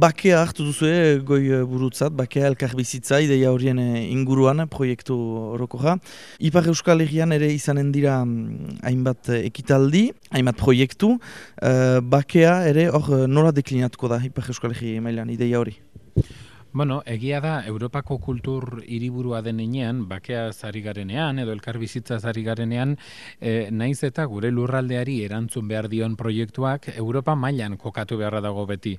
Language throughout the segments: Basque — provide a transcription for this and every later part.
bakea hartu duzu goi burutzat, bakea elkar bizitza, ideia horien inguruan proiektu horoko ja. Ipar Euskal Herrian ere izanen dira mm, hainbat ekitaldi, hainbat proiektu, bakea ere hor nola deklinatuko da Ipar Euskal Herri mailan ideia hori? Bueno, egia da, Europako kultur hiriburua denean, bakea zari garenean, edo elkar bizitza zari garenean, e, naiz eta gure lurraldeari erantzun behar dion proiektuak, Europa mailan kokatu beharra dago beti.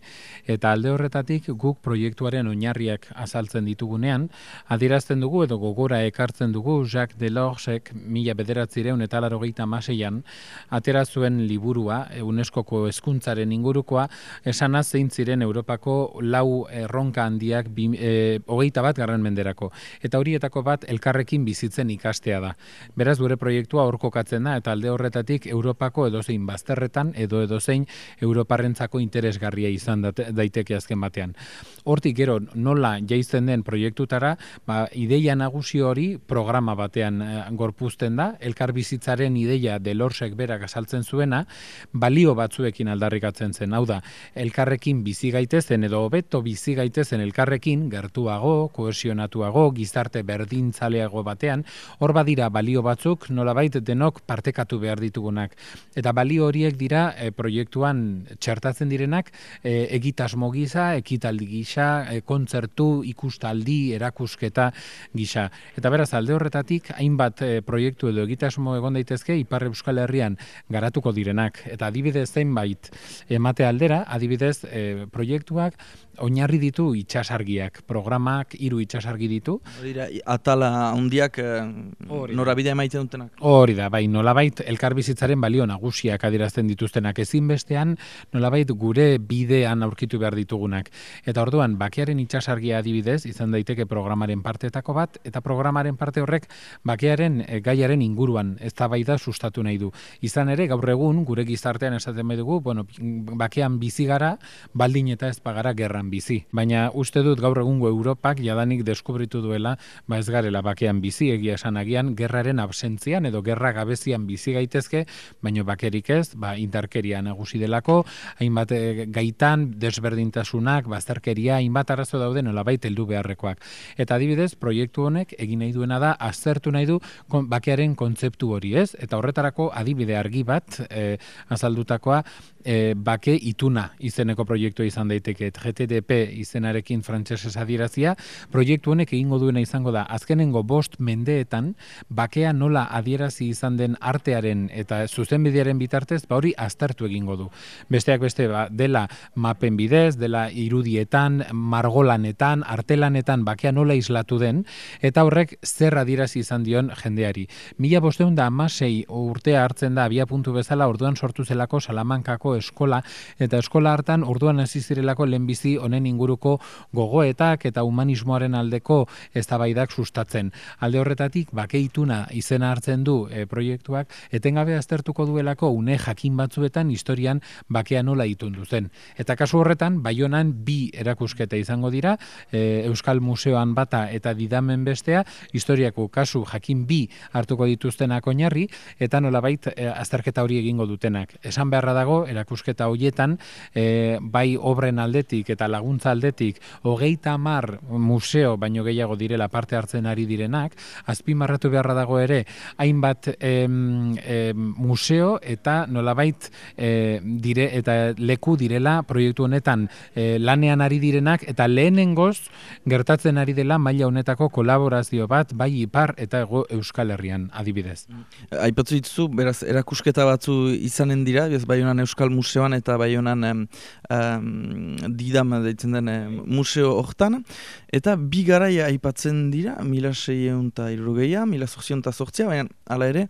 Eta alde horretatik, guk proiektuaren oinarriak azaltzen ditugunean, adierazten dugu edo gogora ekartzen dugu, Jacques Delorsek mila bederatzireun eta laro maseian, atera zuen liburua, UNESCOko eskuntzaren ingurukoa, esanaz zein ziren Europako lau erronka handiak e, hogeita bat garren menderako. Eta horietako bat elkarrekin bizitzen ikastea da. Beraz, gure proiektua hor kokatzen da, eta alde horretatik Europako edozein bazterretan, edo edozein Europarrentzako interesgarria izan daiteke azken batean. Hortik gero, nola jaizten den proiektutara, ba, ideia nagusi hori programa batean e, gorpuzten da, elkar bizitzaren ideia delorsek berak asaltzen zuena, balio batzuekin aldarrikatzen zen. Hau da, elkarrekin bizi gaitezen edo hobeto bizi gaitezen elkarrekin elkarrekin gertuago, kohesionatuago, gizarte berdintzaleago batean, hor badira balio batzuk nolabait denok partekatu behar ditugunak. Eta balio horiek dira e, proiektuan txertatzen direnak e, egitasmo gisa, ekitaldi gisa, e, kontzertu, ikustaldi, erakusketa gisa. Eta beraz, alde horretatik, hainbat e, proiektu edo egitasmo egon daitezke, Ipar Euskal Herrian garatuko direnak. Eta adibidez zenbait emate aldera, adibidez e, proiektuak oinarri ditu itxasargiak, programak hiru itxasargi ditu. Dira, atala handiak eh, norabidea emaiten dutenak. Hori da, bai, nolabait elkarbizitzaren balio nagusiak adirazten dituztenak ezinbestean, nolabait gure bidean aurkitu behar ditugunak. Eta orduan, bakearen itxasargia adibidez, izan daiteke programaren parteetako bat, eta programaren parte horrek bakearen e, gaiaren inguruan ez bai da sustatu nahi du. Izan ere, gaur egun, gure gizartean esaten bai dugu, bueno, bakean bizi gara, baldin eta ez pagara gerran bizi. Baina uste dut gaur egungo Europak jadanik deskubritu duela, ba ez garela bakean bizi egia esan agian, gerraren absentzian edo gerra gabezian bizi gaitezke, baina bakerik ez, ba indarkeria nagusi delako, hainbat eh, gaitan desberdintasunak, bazterkeria, hainbat arazo daude nolabait heldu beharrekoak. Eta adibidez, proiektu honek egin nahi duena da aztertu nahi du bakearen kontzeptu hori, ez? Eta horretarako adibide argi bat e, azaldutakoa e, bake ituna izeneko proiektua izan daiteke. GTD SDP izenarekin frantsesez adierazia, proiektu honek egingo duena izango da azkenengo bost mendeetan bakea nola adierazi izan den artearen eta zuzenbidearen bitartez, ba hori aztertu egingo du. Besteak beste ba, dela mapen bidez, dela irudietan, margolanetan, artelanetan bakea nola islatu den eta horrek zer adierazi izan dion jendeari. Mila bosteun da amasei urtea hartzen da abia puntu bezala orduan sortu zelako Salamankako eskola eta eskola hartan orduan hasi zirelako lehenbizi honen inguruko gogoetak eta humanismoaren aldeko eztabaidak sustatzen. Alde horretatik bakeituna izena hartzen du e, proiektuak etengabe aztertuko duelako une jakin batzuetan historian bakea nola itundu zen. Eta kasu horretan Baionan bi erakusketa izango dira, e, Euskal Museoan bata eta didamen bestea, historiako kasu jakin bi hartuko dituztenak oinarri eta nolabait e, azterketa hori egingo dutenak. Esan beharra dago erakusketa hoietan e, bai obren aldetik eta laguntza aldetik hogeita mar museo baino gehiago direla parte hartzen ari direnak, azpimarratu beharra dago ere hainbat em, em, museo eta nolabait e, dire eta leku direla proiektu honetan e, lanean ari direnak eta lehenengoz gertatzen ari dela maila honetako kolaborazio bat bai ipar eta ego Euskal Herrian adibidez. Aipatzu dituzu, beraz, erakusketa batzu izanen dira, bez bai honan Euskal Museoan eta bai honan um, didam deitzen den museo hortan, eta bi garaia aipatzen dira, mila seieun eta irugeia, mila zorzion eta zortzia, baina ala ere,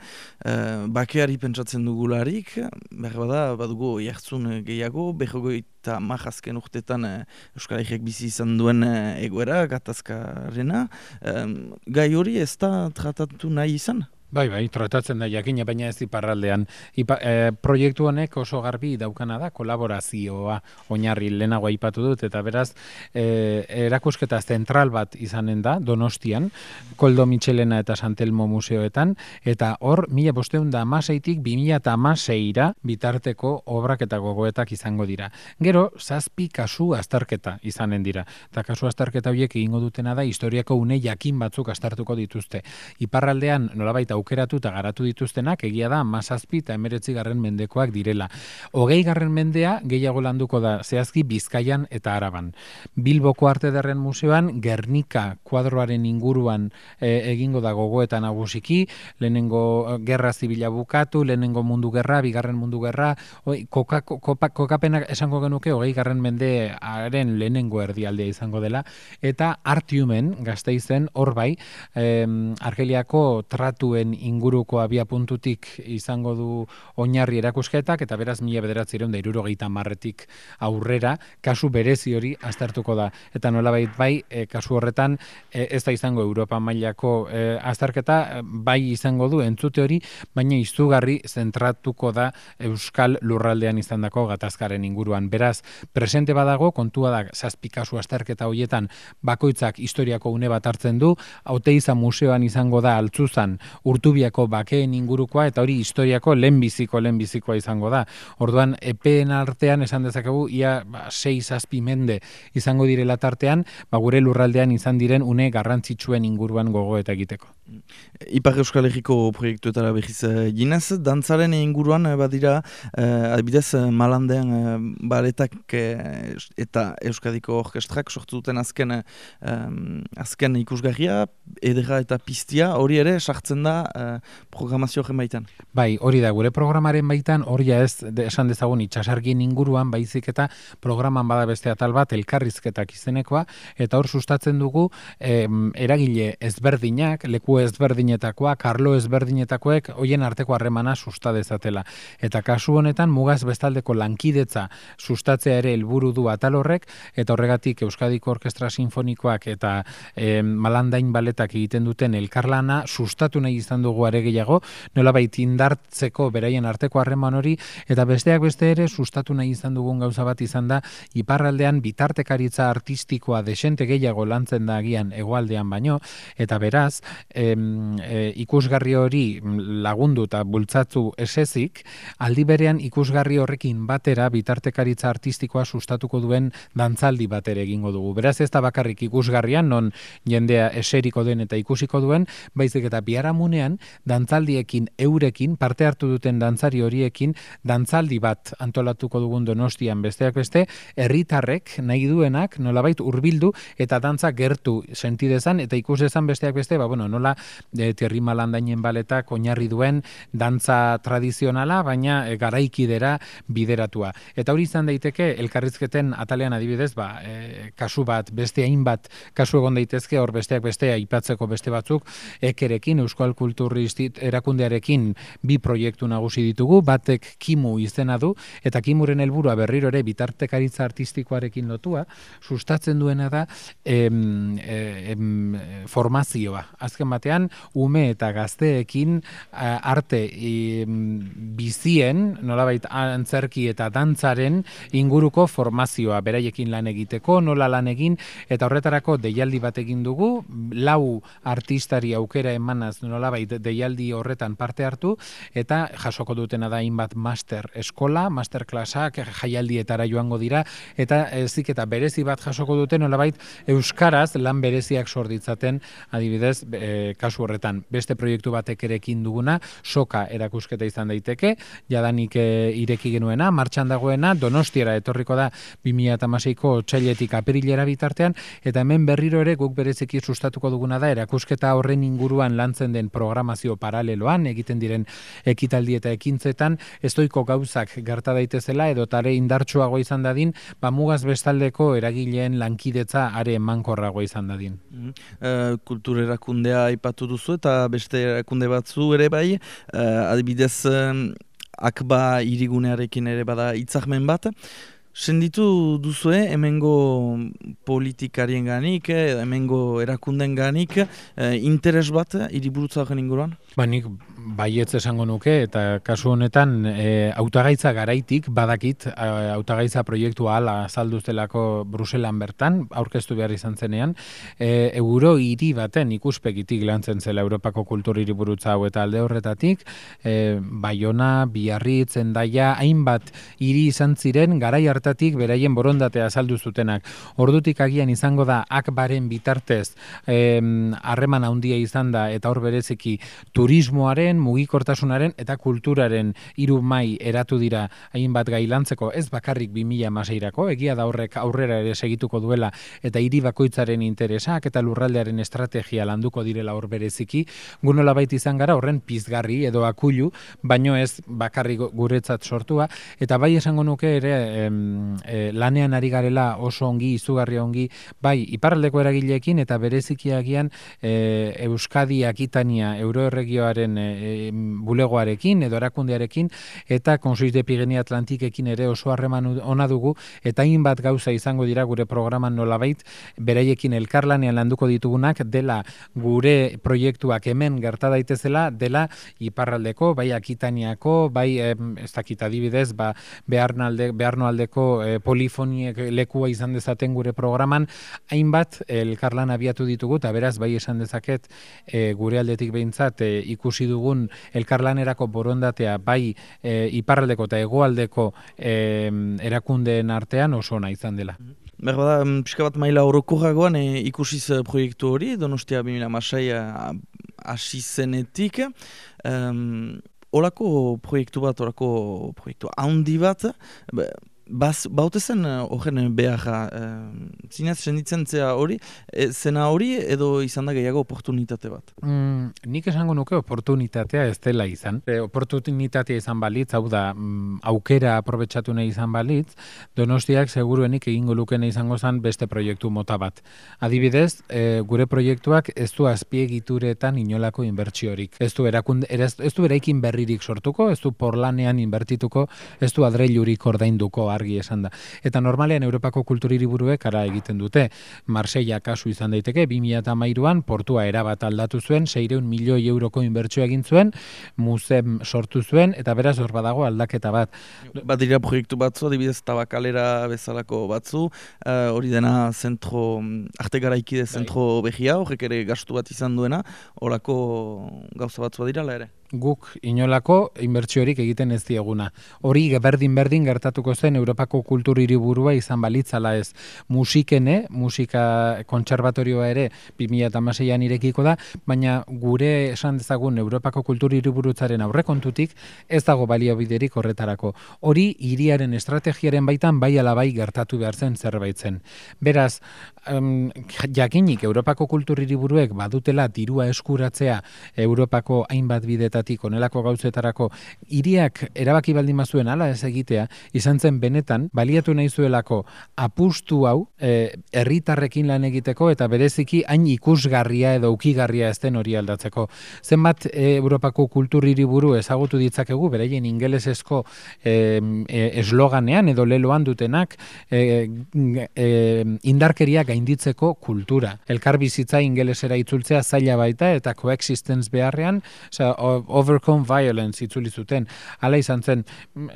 uh, bakeari pentsatzen dugularik, behar bada, badugu jartzun gehiago, behar eta mahazken urtetan uh, Euskal Herriak bizi izan duen uh, egoera, gatazkarena, gai hori ez da tratatu nahi izan? Bai, bai, tratatzen da jakina, baina ez iparraldean. Ipa, e, proiektu honek oso garbi daukana da, kolaborazioa oinarri lehenago aipatu dut, eta beraz, e, erakusketa zentral bat izanen da, donostian, Koldo Michelena eta Santelmo Museoetan, eta hor, mila bosteun da amaseitik, bi mila eta amaseira bitarteko obrak eta gogoetak izango dira. Gero, zazpi kasu astarketa izanen dira. Eta kasu astarketa horiek egingo dutena da, historiako une jakin batzuk astartuko dituzte. Iparraldean, nolabait aukeratu eta garatu dituztenak egia da mazazpi eta emeretzi garren mendekoak direla. Hogei garren mendea gehiago landuko da zehazki Bizkaian eta Araban. Bilboko Arte Derren Museoan Gernika kuadroaren inguruan e, egingo da gogoetan nagusiki, lehenengo e, gerra zibila bukatu, lehenengo mundu gerra, bigarren mundu gerra, oi, koka, kopa, kokapenak esango genuke hogei garren mendearen lehenengo erdialdea izango dela, eta artiumen gazteizen hor bai, Argeliako tratuen inguruko abia puntutik izango du oinarri erakusketak eta beraz mila bederatzireun da irurogeita marretik aurrera kasu berezi hori aztertuko da. Eta nolabait bai, e, kasu horretan e, ez da izango Europa mailako e, azterketa, bai izango du entzute hori, baina izugarri zentratuko da Euskal lurraldean izandako gatazkaren inguruan. Beraz, presente badago, kontua da zazpi kasu azterketa horietan bakoitzak historiako une bat hartzen du, hauteiza museoan izango da altzuzan urtubiako bakeen ingurukoa eta hori historiako lehenbiziko lehenbizikoa izango da. Orduan epeen artean esan dezakegu ia ba, sei zazpi mende izango direla tartean, ba, gure lurraldean izan diren une garrantzitsuen inguruan gogo eta egiteko. Ipar Euskal Herriko proiektuetara behiz uh, ginez, dantzaren inguruan uh, badira, uh, adibidez uh, malandean uh, baretak eta Euskadiko orkestrak sortu duten azken, azken ikusgarria, edera eta piztia, hori ere sartzen da uh, programazio horren baitan. Bai, hori da, gure programaren baitan, hori ez, esan dezagun itxasargin inguruan, baizik eta programan bada beste atal bat, elkarrizketak izenekoa, eta hor sustatzen dugu eragile ezberdinak, leku ezberdinetakoa, karlo ezberdinetakoek, hoien arteko harremana susta dezatela. Eta kasu honetan, mugaz bestaldeko lankidetza sustatzea ere helburu du atal horrek, eta horregatik Euskadiko Orkestra Sinfonikoak eta e, Malandain baletak egiten duten elkarlana sustatu nahi izan dugu are gehiago, nola baita indartzeko beraien arteko harreman hori, eta besteak beste ere sustatu nahi izan dugun gauza bat izan da, iparraldean bitartekaritza artistikoa desente gehiago lantzen da agian egoaldean baino, eta beraz, em, e, ikusgarri hori lagundu eta bultzatu esezik, aldi berean ikusgarri horrekin batera bitartekaritza artistikoa sustatuko duen dantzaldi batera egingo dugu. Beraz ez da bakarrik ikusgarrian, non jendea eseriko den eta ikusiko duen, baizik eta biharamunean dantzaldiekin eurekin, parte hartu duten dantzari horiekin, dantzaldi bat antolatuko dugun donostian besteak beste, herritarrek nahi duenak nolabait hurbildu eta dantza gertu sentidezan eta ikus dezan besteak beste, ba, bueno, nola e, tierri malandainen baletak oinarri duen dantza tradizionala, baina e, garaikidera bideratua. Eta hori izan daiteke, elkarrizketen atalean adibidez, ba, e, kasu bat, beste hainbat kasu egon daitezke, hor besteak beste aipatzeko beste batzuk, ekerekin, Euskal Kulturistit erakundearekin bi proiektu nagusi ditugu, batek kimu izena du, eta kimuren helburua berriro ere bitartekaritza artistikoarekin lotua, sustatzen duena da em, em, formazioa. Azken batean, ume eta gazteekin arte bizien, nolabait antzerki eta dantzaren inguruko formazioa beraiekin lan egiteko, nola lan egin, eta horretarako deialdi bat egin dugu, lau artistari aukera emanaz nolabait deialdi horretan parte hartu, eta jasoko dutena da inbat master eskola, master klasak, jaialdietara joango dira, eta ezik eta berezi bat jasoko duten nolabait euskaraz lan bereziak sorditzaten adibidez e, kasu horretan. Beste proiektu batek erekin duguna soka erakusketa izan daiteke jadanik e, ireki genuena martxan dagoena donostiara etorriko da 2016ko otsailetik apirilera bitartean eta hemen berriro ere guk bereziki sustatuko duguna da erakusketa horren inguruan lantzen den programazio paraleloan egiten diren ekitaldi eta ekintzetan estoiko gauzak gerta daitezela edo tare indartsuago izan dadin ba mugaz bestaldeko eragileen lankidetza are emankorrago izan dadin. Mm -hmm. erakundea aipatu duzu eta beste erakunde batzu ere bai, uh, adibidez akba irigunearekin ere bada itzahmen bat. Senditu duzue, hemengo politikarien ganik, eh, hemengo erakunden ganik, eh, interes bat iriburutza gen inguruan? Ba, nik baietz esango nuke, eta kasu honetan e, autagaitza garaitik, badakit, autagaitza proiektua ala azalduztelako Bruselan bertan, aurkeztu behar izan zenean, e, euro hiri baten ikuspegitik lantzen zela Europako kultur hiriburutza hau eta alde horretatik, e, Baiona, Biarritz, Endaia, hainbat hiri izan ziren, garai hartatik beraien borondatea azaldu zutenak. Ordutik agian izango da akbaren bitartez harreman eh, handia izan da eta hor bereziki turismoaren, mugikortasunaren eta kulturaren hiru mai eratu dira hainbat gailantzeko ez bakarrik 2016rako, egia da horrek aurrera ere segituko duela eta hiri bakoitzaren interesak eta lurraldearen estrategia landuko direla hor bereziki, gunola baita izan gara horren pizgarri edo akulu, baino ez bakarrik guretzat sortua, eta bai esango nuke ere em, e, lanean ari garela oso ongi, izugarria ongi, bai, iparraldeko eragileekin eta berezikiagian e, Euskadi Akitania Euroerregioaren e, e, bulegoarekin edo erakundearekin eta konsuiz de Pigenia Atlantikekin ere oso harreman ona dugu eta hainbat gauza izango dira gure programan nolabait. Beraiekin elkarlanean landuko ditugunak dela gure proiektuak hemen gerta daitezela dela iparraldeko, bai Akitaniako, bai ez dakit adibidez, ba, beharnalde, beharnoaldeko e, polifoniek lekua izan dezaten gure programan, hainbat elkarlan abiatu ditugu, eta beraz, bai esan dezaket, e, gure aldetik behintzat, e, ikusi dugun elkarlanerako borondatea, bai e, iparraldeko eta hegoaldeko e, erakundeen artean oso ona izan dela. Berba da, pixka bat maila horoko jagoan e, ikusiz proiektu hori, donostia 2000 masai hasi zenetik, um, Olako proiektu bat, olako proiektu handi bat, Baz, baute zen eh, horren uh, behar, uh, zinez, senditzen zea hori, e, zena hori edo izan da gehiago oportunitate bat? Mm, nik esango nuke oportunitatea ez dela izan. E, oportunitatea izan balitz, hau da, mm, aukera aprobetsatu nahi izan balitz, donostiak seguruenik egingo lukene izango zen beste proiektu mota bat. Adibidez, e, gure proiektuak ez du azpiegituretan inolako inbertsiorik. Ez du, erakunde, ez, ez du eraikin berririk sortuko, ez du porlanean inbertituko, ez du adreilurik ordainduko argi esan da. Eta normalean Europako kultuririburuek ara egiten dute. Marseilla kasu izan daiteke, 2008an portua erabat aldatu zuen, 600 milioi euroko inbertsio egin zuen, muzem sortu zuen, eta beraz hor badago aldaketa bat. Bat dira proiektu batzu, adibidez tabakalera bezalako batzu, uh, hori dena zentro, arte garaikide bai. zentro behia, horrek ere gastu bat izan duena, horako gauza batzu dira ere guk inolako inbertsiorik egiten ez dieguna. Hori berdin berdin gertatuko zen Europako kultur hiriburua izan balitzala ez. Musikene, musika kontserbatorioa ere 2016an irekiko da, baina gure esan dezagun Europako kultur hiriburutzaren aurrekontutik ez dago baliabiderik horretarako. Hori hiriaren estrategiaren baitan bai alabai gertatu behar zen zerbait zen. Beraz, um, jakinik Europako kultur hiriburuek badutela dirua eskuratzea Europako hainbat bideta horretatik onelako gauzetarako hiriak erabaki baldin bazuen hala ez egitea izan zen benetan baliatu nahi zuelako apustu hau e, herritarrekin lan egiteko eta bereziki hain ikusgarria edo ukigarria ez den hori aldatzeko. Zenbat e, Europako kultur hiriburu ezagutu ditzakegu beraien ingelesezko e, e, esloganean edo leloan dutenak e, e, indarkeria gainditzeko kultura. Elkar bizitza ingelesera itzultzea zaila baita eta coexistence beharrean overcome violence itzuli zuten. Hala izan zen,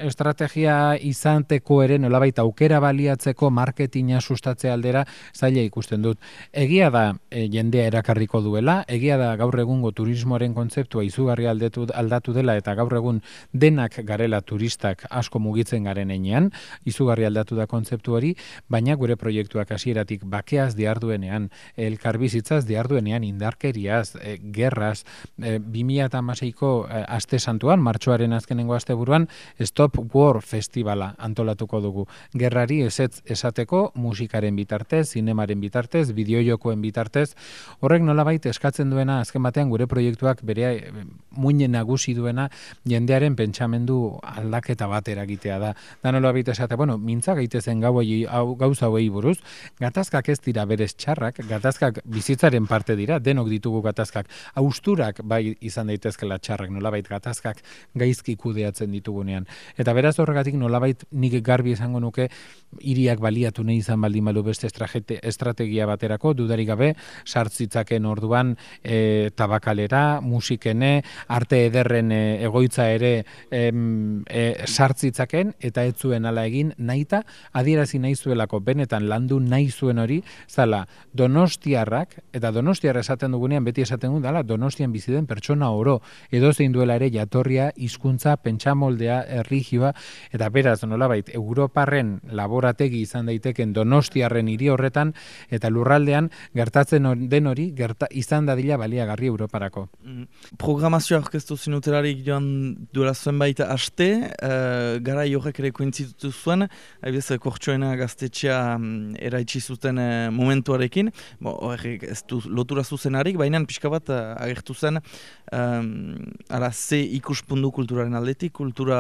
estrategia izanteko ere nolabait aukera baliatzeko marketinga sustatze aldera zaila ikusten dut. Egia da e, jendea erakarriko duela, egia da gaur egungo turismoaren kontzeptua izugarri aldetu, aldatu dela eta gaur egun denak garela turistak asko mugitzen garen enean, izugarri aldatu da kontzeptu hori, baina gure proiektuak hasieratik bakeaz diarduenean, elkarbizitzaz diarduenean, indarkeriaz, e, gerraz, e, 2006 ko eh, aste santuan, martxoaren azkenengo aste buruan, Stop War Festivala antolatuko dugu. Gerrari esetz esateko musikaren bitartez, zinemaren bitartez, bideojokoen bitartez, horrek nolabait eskatzen duena azken batean gure proiektuak bere eh, muinen nagusi duena jendearen pentsamendu aldaketa bat eragitea da. Da nolabait esate, bueno, mintza gaitezen gau gauza hauei buruz, gatazkak ez dira berez txarrak, gatazkak bizitzaren parte dira, denok ditugu gatazkak, austurak bai izan daitezkela txarrak, nolabait gatazkak gaizki kudeatzen ditugunean. Eta beraz horregatik nolabait nik garbi esango nuke hiriak baliatu nahi izan baldin balu beste estrategia baterako, dudarik gabe, sartzitzaken orduan e, tabakalera, musikene, arte ederren e, egoitza ere em, e, sartzitzaken, eta ez zuen ala egin, nahita, adierazi nahi zuelako benetan landu nahi zuen hori, zala, donostiarrak, eta donostiarra esaten dugunean, beti esaten du, dala, donostian bizi den pertsona oro, edo zein duela ere jatorria, hizkuntza pentsamoldea, erligioa, eta beraz, nolabait, Europarren laborategi izan daiteken donostiarren hiri horretan, eta lurraldean, gertatzen den hori, gerta, izan dadila baliagarri Europarako. Mm. Programazio aurkeztu zinutelarik joan duela zuen baita aste, uh, gara jorrek ere kointzitutu zuen, haibez, kortxoena gaztetxea um, eraitsi zuten uh, momentuarekin, bo, ez du lotura zuzenarik, baina pixka bat uh, agertu zen, um, ara, ze ikuspundu kulturaren aldetik, kultura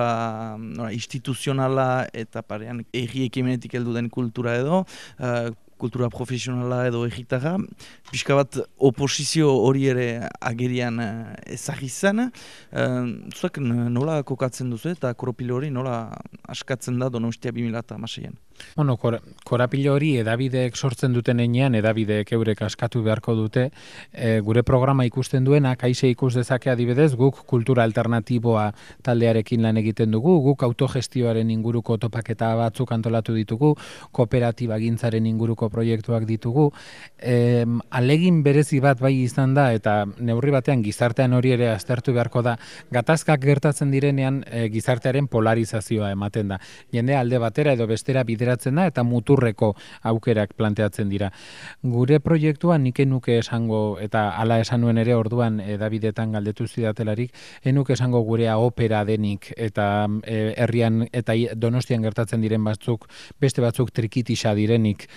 um, instituzionala eta parean erri ekimenetik heldu den kultura edo, uh, kultura profesionala edo egitarra, pixka bat oposizio hori ere agerian uh, ezagizan. Uh, zuek nola kokatzen duzu eta koropilo hori nola askatzen da donostia 2006an? Bueno, kor, korapilo hori edabideek sortzen duten enean, edabideek eurek askatu beharko dute, e, gure programa ikusten duena, kaise ikus dezake adibidez, guk kultura alternatiboa taldearekin lan egiten dugu, guk autogestioaren inguruko topaketa batzuk antolatu ditugu, kooperatiba gintzaren inguruko proiektuak ditugu, e, alegin berezi bat bai izan da, eta neurri batean gizartean hori ere aztertu beharko da, gatazkak gertatzen direnean e, gizartearen polarizazioa ematen da. Jende alde batera edo bestera bidera da eta muturreko aukerak planteatzen dira. Gure proiektuan nik enuke esango eta hala esan nuen ere orduan edabidetan galdetu zidatelarik, enuke esango gurea opera denik eta e, herrian eta donostian gertatzen diren batzuk, beste batzuk trikitisa direnik,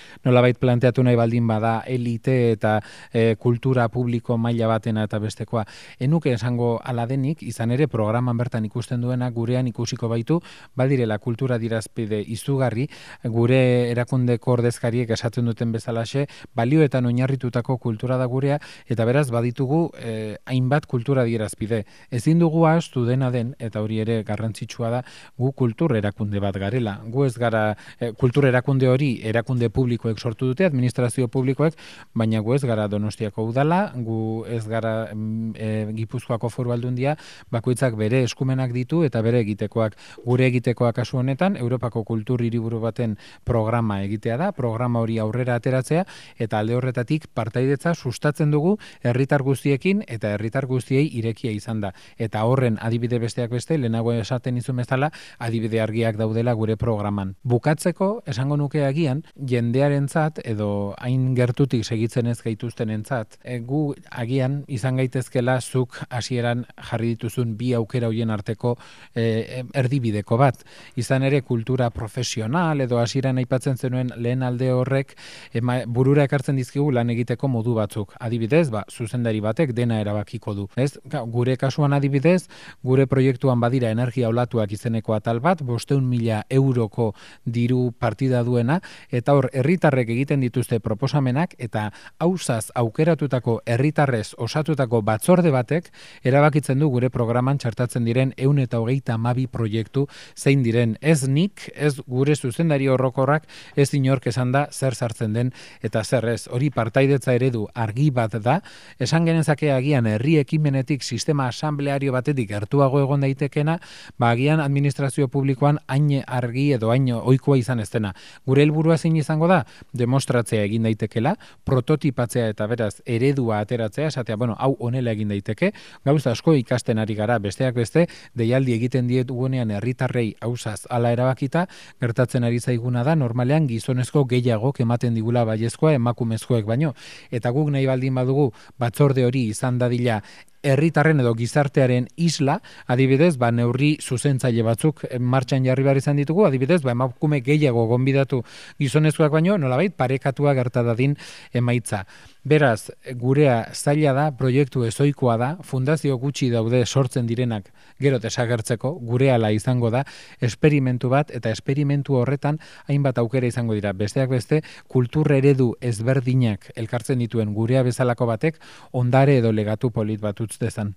nolabait planteatu nahi baldin bada elite eta e, kultura publiko maila batena eta bestekoa. Enuke esango ala denik, izan ere programan bertan ikusten duena gurean ikusiko baitu, baldirela kultura dirazpide izugarri, gure erakunde ordezkariek esaten duten bezalaxe, balioetan oinarritutako kultura da gurea, eta beraz baditugu eh, hainbat kultura dierazpide. Ezin dugu astu dena den, eta hori ere garrantzitsua da, gu kultur erakunde bat garela. Gu ez gara eh, kultur erakunde hori erakunde publikoek sortu dute, administrazio publikoek, baina gu ez gara donostiako udala, gu ez gara e, gipuzkoako foru aldundia, bakoitzak bere eskumenak ditu eta bere egitekoak. Gure egitekoak kasu honetan, Europako kultur hiriburu baten programa egitea da, programa hori aurrera ateratzea, eta alde horretatik partaidetza sustatzen dugu herritar guztiekin eta herritar guztiei irekia izan da. Eta horren adibide besteak beste, lehenago esaten izun bezala, adibide argiak daudela gure programan. Bukatzeko, esango nuke agian, jendearentzat edo hain gertutik segitzen ez gaituzten entzat, e, gu agian izan gaitezkela zuk hasieran jarri dituzun bi aukera hoien arteko e, erdibideko bat. Izan ere kultura profesional edo hasieran aipatzen zenuen lehen alde horrek ema, burura ekartzen dizkigu lan egiteko modu batzuk. Adibidez, ba, zuzendari batek dena erabakiko du. Ez, gure kasuan adibidez, gure proiektuan badira energia olatuak izeneko atal bat, bosteun mila euroko diru partida duena, eta hor, herritarrek egiten dituzte proposamenak, eta hausaz aukeratutako herritarrez osatutako batzorde batek, erabakitzen du gure programan txartatzen diren eun eta hogeita mabi proiektu zein diren ez nik, ez gure zuzendari horrokorrak ez inork esan da zer sartzen den eta zer ez. Hori partaidetza eredu argi bat da, esan genezake agian herri ekimenetik sistema asambleario batetik gertuago egon daitekena, ba agian administrazio publikoan hain argi edo hain ohikoa izan ez dena. Gure helburua zein izango da demostratzea egin daitekela, prototipatzea eta beraz eredua ateratzea, esatea, bueno, hau honela egin daiteke, gauza asko ikasten ari gara, besteak beste, deialdi egiten diet guenean herritarrei hausaz ala erabakita, gertatzen ari zaigu daukaguna da normalean gizonezko gehiago ematen digula baiezkoa emakumezkoek baino. Eta guk nahi baldin badugu batzorde hori izan dadila herritarren edo gizartearen isla, adibidez, ba, neurri zuzentzaile batzuk martxan jarri behar izan ditugu, adibidez, ba, emakume gehiago gonbidatu gizonezkoak baino, nolabait, parekatua gertadadin emaitza. Beraz, gurea zaila da, proiektu ezoikoa da, fundazio gutxi daude sortzen direnak gero desagertzeko, gureala izango da, esperimentu bat, eta esperimentu horretan hainbat aukera izango dira. Besteak beste, kultur eredu ezberdinak elkartzen dituen gurea bezalako batek, ondare edo legatu polit bat utz dezan.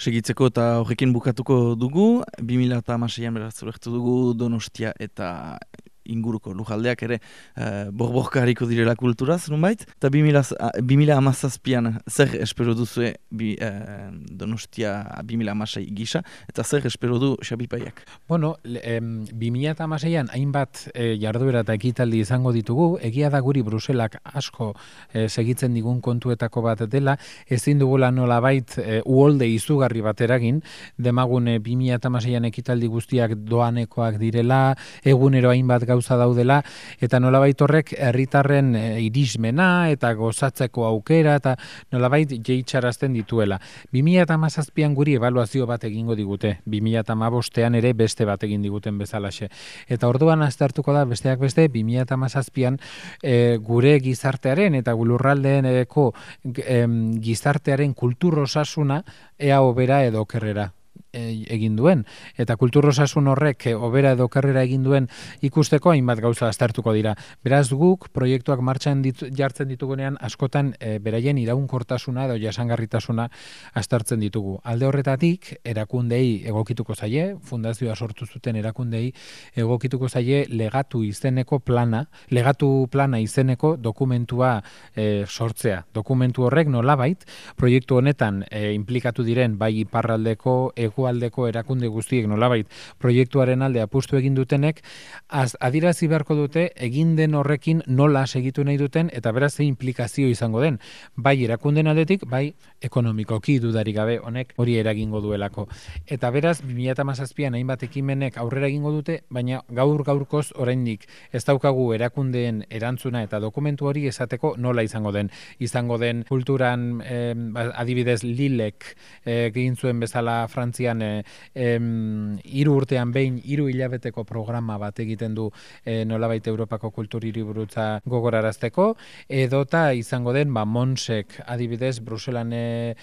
Segitzeko eta horrekin bukatuko dugu, 2006an beraz dugu Donostia eta inguruko lujaldeak ere uh, borborka hariko direla kulturaz, nunbait? Eta 2000 amazazpian zer espero duzue bi, uh, Donostia 2000 amasei gisa, eta zer espero du Xabi Paiak? Bueno, em, 2000 amaseian hainbat e, jarduera eta ekitaldi izango ditugu, egia da guri Bruselak asko e, segitzen digun kontuetako bat dela, ezin dugula nola bait e, uolde izugarri bat eragin, demagune 2000 amaseian ekitaldi guztiak doanekoak direla, egunero hainbat gauza daudela eta nolabait horrek herritarren e, irismena eta gozatzeko aukera eta nolabait jeitsarazten dituela. 2017an guri ebaluazio bat egingo digute. 2015ean ere beste bat egin diguten bezalaxe. Eta orduan aztertuko da besteak beste 2017an e, gure gizartearen eta gulurraldeeneko e, gizartearen kultur osasuna ea obera edo kerrera E, egin duen eta kulturosasun horrek e, obera edo karrera egin duen ikusteko hainbat gauza aztertuko dira. Beraz guk proiektuak martxan jartzen ditugunean askotan e, beraien iraunkortasuna edo jasangarritasuna aztertzen ditugu. Alde horretatik erakundei egokituko zaie, fundazioa sortu zuten erakundei egokituko zaie legatu izeneko plana, legatu plana izeneko dokumentua e, sortzea. Dokumentu horrek nolabait proiektu honetan e, implikatu diren bai iparraldeko ego aldeko erakunde guztiek nolabait proiektuaren alde apustu egin dutenek az adirazi beharko dute egin den horrekin nola segitu nahi duten eta beraz ze implikazio izango den. Bai erakunden aldetik bai ekonomikoki dudari gabe honek hori eragingo duelako. Eta beraz 2017an hainbat ekimenek aurrera egingo dute baina gaur gaurkoz oraindik ez daukagu erakundeen erantzuna eta dokumentu hori esateko nola izango den. Izango den kulturan eh, adibidez Lilek eh, egin zuen bezala Frantzian e, em, iru urtean behin hiru hilabeteko programa bat egiten du e, nolabait Europako kulturiri burutza gogorarazteko edota izango den ba Monsek adibidez Bruselan e,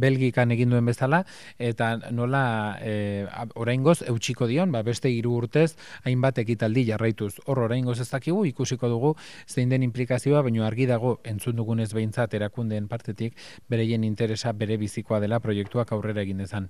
Belgikan egin duen bezala eta nola e, oraingoz eutxiko dion ba beste hiru urtez hainbat ekitaldi jarraituz. Hor oraingoz ez dakigu ikusiko dugu zein den implikazioa baino argi dago entzun dugunez behintzat erakundeen partetik bereien interesa bere bizikoa dela proiektuak aurrera egin dezan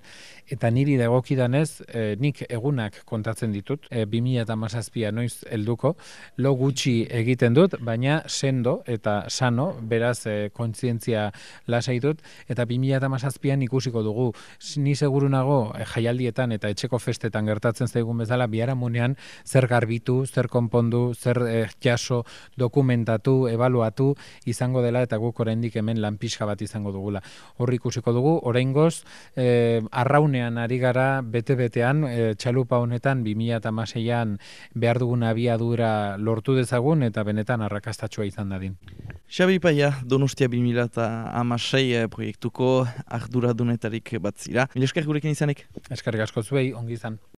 eta niri dagokidanez e, nik egunak kontatzen ditut. E, 2017a noiz helduko lo gutxi egiten dut baina sendo eta sano beraz e, kontzientzia lasai dut. Eta 2017an ikusiko dugu ni seguru nago e, jaialdietan eta etxeko festetan gertatzen zaigun bezala biharamunean zer garbitu zer konpondu zer e, jaso dokumentatu ebaluatu izango dela eta guk oraindik hemen lanpiska bat izango dugula. Hor ikusiko dugu oraingoz e, arraun egunean ari gara bete-betean e, txalupa honetan 2006an behar dugun abiadura lortu dezagun eta benetan arrakastatxoa izan dadin. Xabi Paia, Donostia 2006 e, proiektuko ardura dunetarik bat zira. Mil esker gurekin izanik? Eskerrik asko zuei, ongi izan.